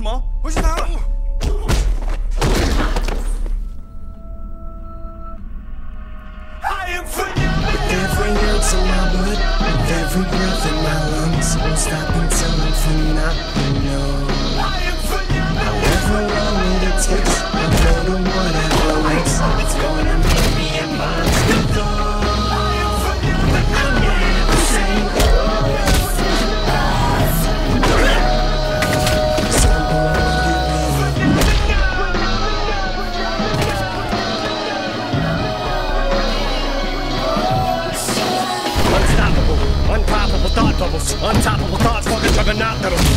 什么？回去拿。 With every ounce of my blood, with every breath in my lungs, won't stop until I'm phenomenal.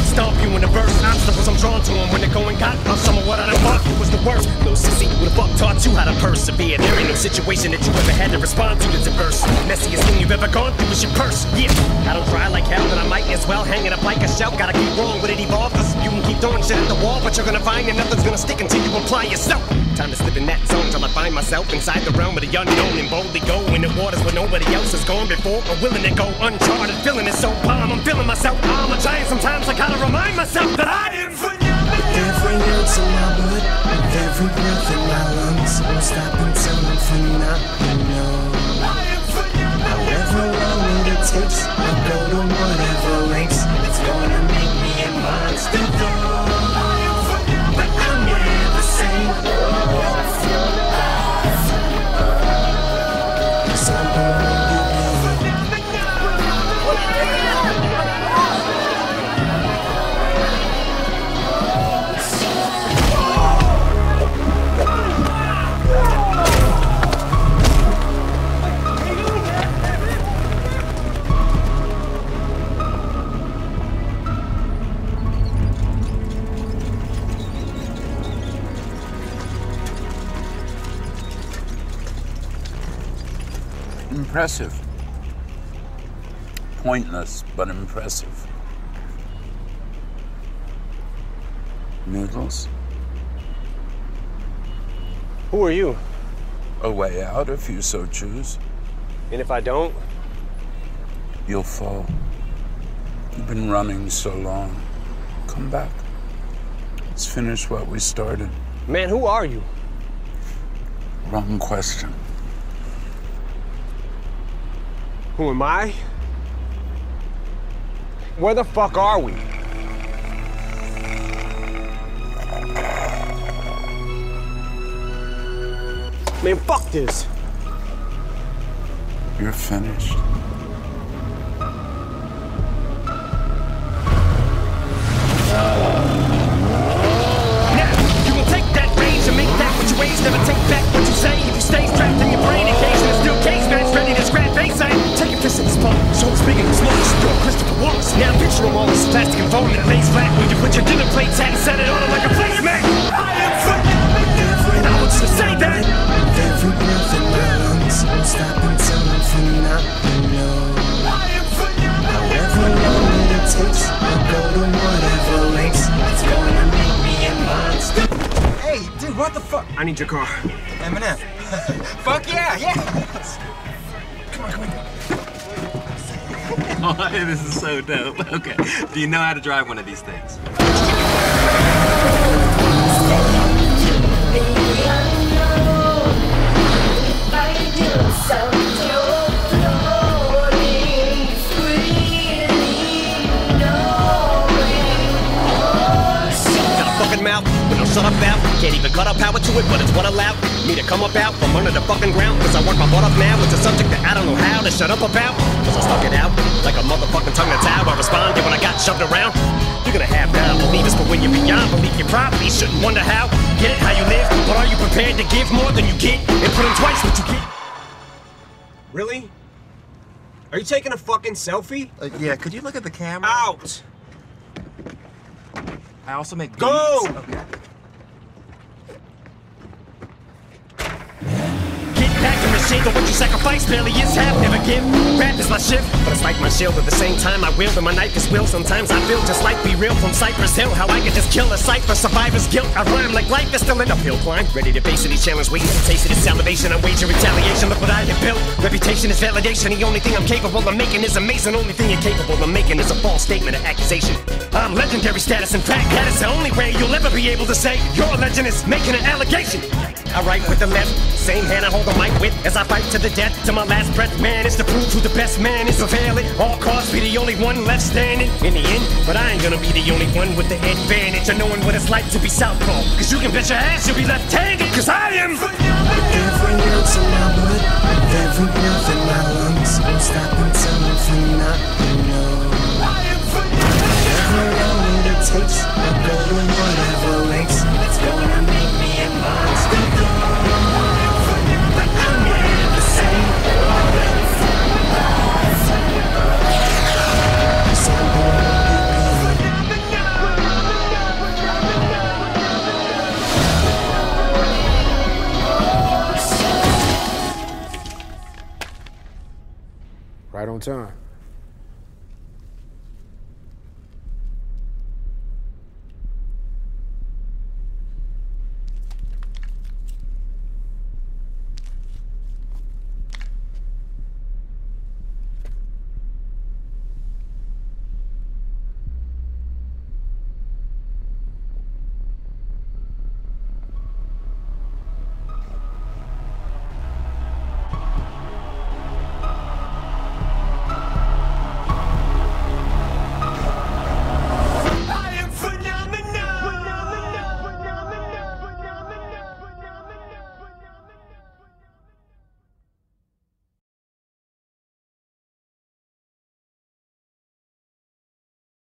Stomp you in the verse. Obstacles I'm drawn to them when they're going got off some of what I done fought you was the worst. Little sissy, who the fuck taught you how to persevere? There ain't no situation that you ever had to respond to that's adverse. Messiest thing you've ever gone through is your purse. Yeah, I don't try like hell, then I might as well hang it up like a shell. Gotta keep wrong, but it evolves. You can keep throwing shit at the wall, but you're gonna find that nothing's gonna stick until you apply yourself. Time to slip in that zone till I find myself inside the realm of the unknown and boldly go in the waters where nobody else has gone before or willing to go uncharted. Feeling it so calm, I'm feeling myself. I'm a giant. Sometimes I gotta remind myself that I am phenomenal. With every ounce of my blood, with every breath in my lungs, won't stop until I'm phenomenal. However long it takes, I'll go to whatever lengths. Impressive. Pointless, but impressive. Noodles? Who are you? A way out if you so choose. And if I don't, You'll fall. You've been running so long. Come back. Let's finish what we started. man, who are you? Wrong question. Who am I? Where the fuck are we? Man, fuck this. You're finished. Now, fuck? I need your car. Eminem. fuck yeah, yeah. Come on, come on. oh, this is so dope. Okay. Do you know how to drive one of these things? Got a fucking mouth with no shut up out. Cut up power to it, but it's what allowed me to come up out from under the fucking ground. Cause I work my butt up now. It's a subject that I don't know how to shut up about. Cause I stuck it out like a motherfucking tongue that's out. I responded when I got shoved around. You're gonna have non-believers, but when you're beyond belief, you probably shouldn't wonder how. Get it how you live, but are you prepared to give more than you get and put in twice what you get? Really? Are you taking a fucking selfie? Uh, yeah, could you look at the camera? Out! I also make Go! Okay. Get back and shade of what you sacrifice barely is half, never give. Rap is my shift, but it's like my shield at the same time. I wield and my knife is will. Sometimes I feel just like B-Real from Cypress Hill. How I can just kill a cipher, survivor's guilt. I rhyme like life is still in a hill climb. Ready to face any challenge, waiting to taste of this salivation. I wage a retaliation, look what I have built. Reputation is validation, the only thing I'm capable of making is amazing. Only thing you're capable of making is a false statement of accusation. I'm legendary status, in fact, that is the only way you'll ever be able to say your legend is making an allegation. I write with the left, same hand I hold the mic with as I fight to the death, to my last breath. Man, is to prove who the best man is. Prevail it, all costs, be the only one left standing in the end. But I ain't gonna be the only one with the advantage of knowing what it's like to be southpaw. Cause you can bet your ass you'll be left-handed, cause I am. Every ounce of my blood, every breath in my lungs, won't stop until I'm. Right on time.